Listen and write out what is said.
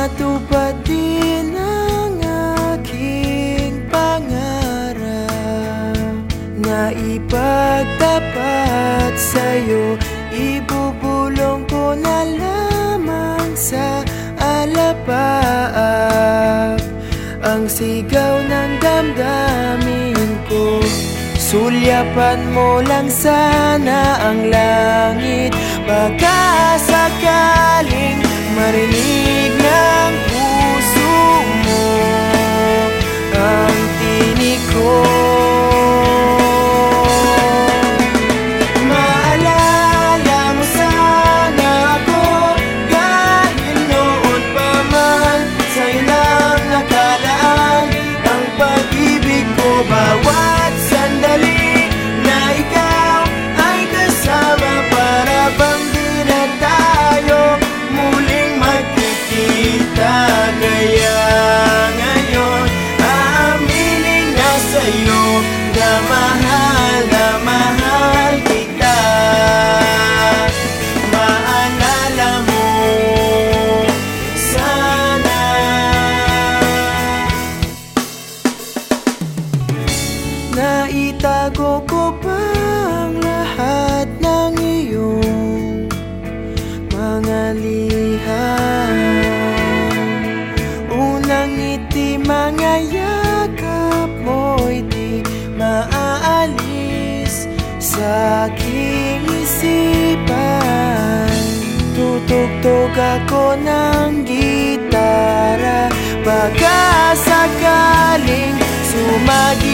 matupad din ang aking pangarap na ipagtapat sa'yo. Ibubulong ko na lamang sa alapaap ang sigaw ng damdamin ko. Sulyapan mo lang sana ang langit sa'yo. Na mahal na mahal kita. Maalala mo sana. Naitago ko pa ang lahat ng iyong mga liham. Unang ngiti, mga aalis sa aking isipan. Tutugtog ako ng gitara Pagkasakaling sumagi